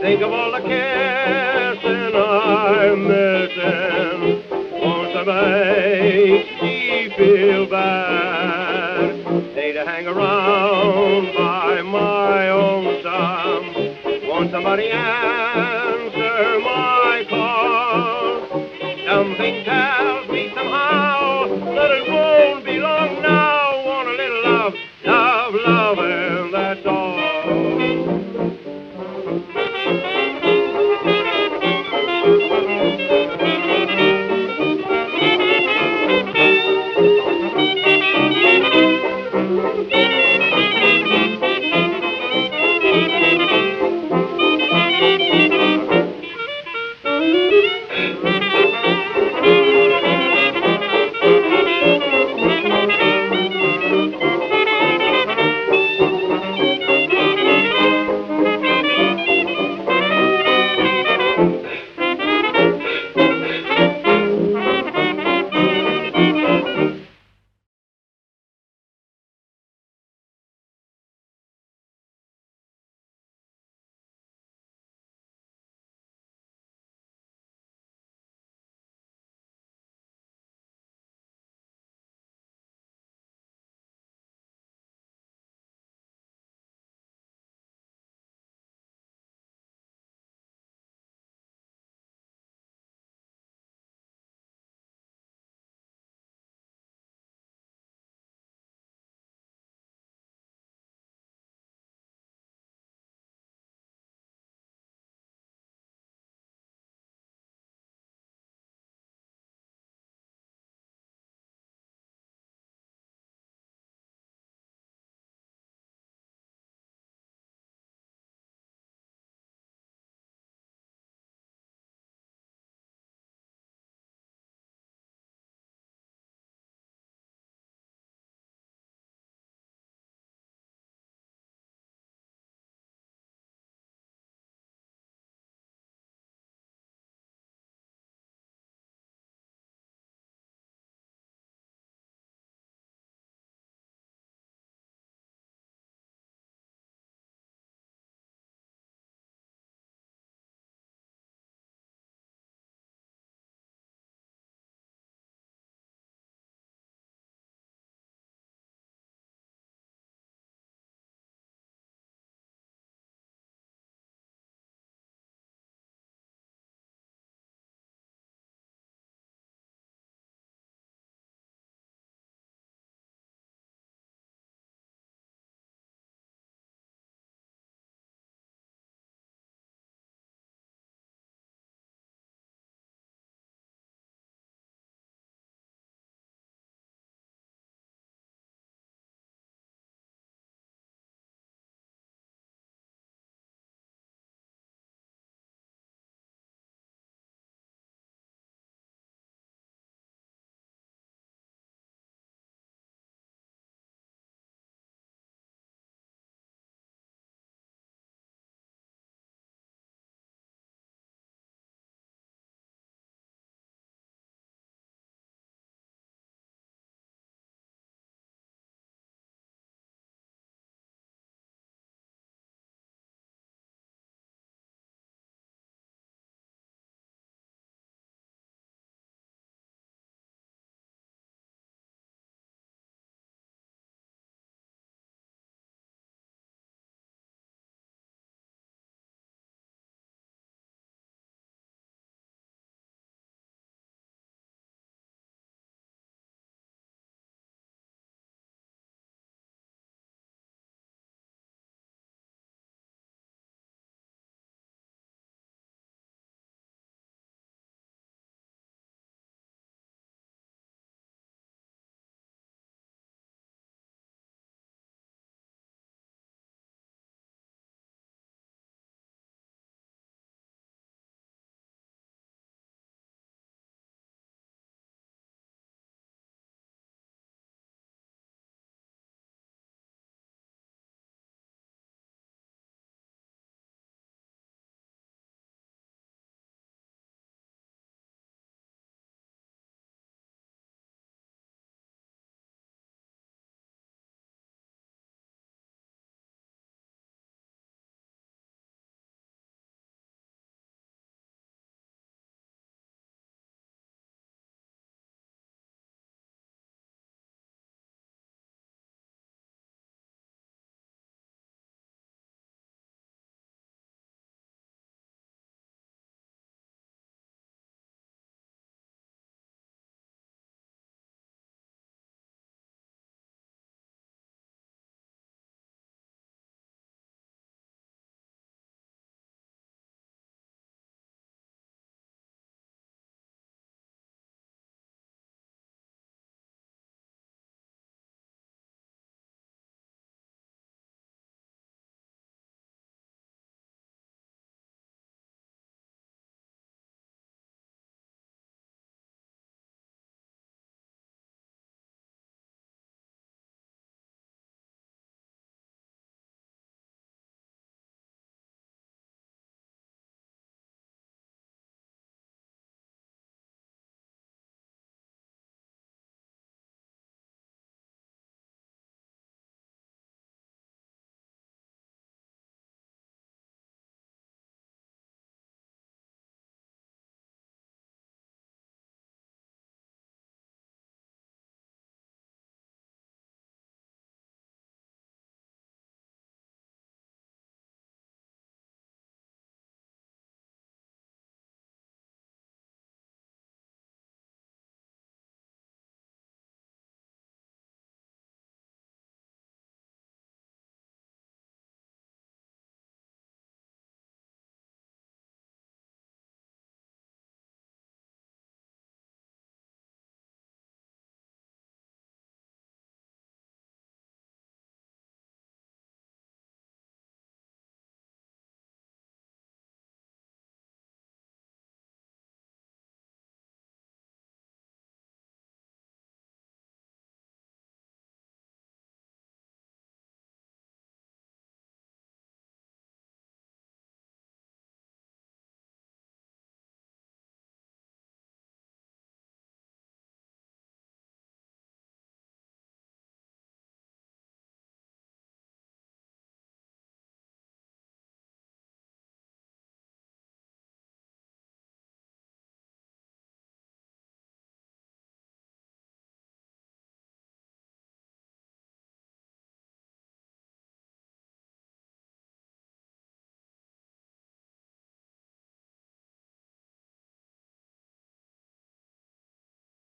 think of all the kissing I'm missing. Won't to make me feel bad. Need to hang around by my own son. Won't somebody answer my call? Something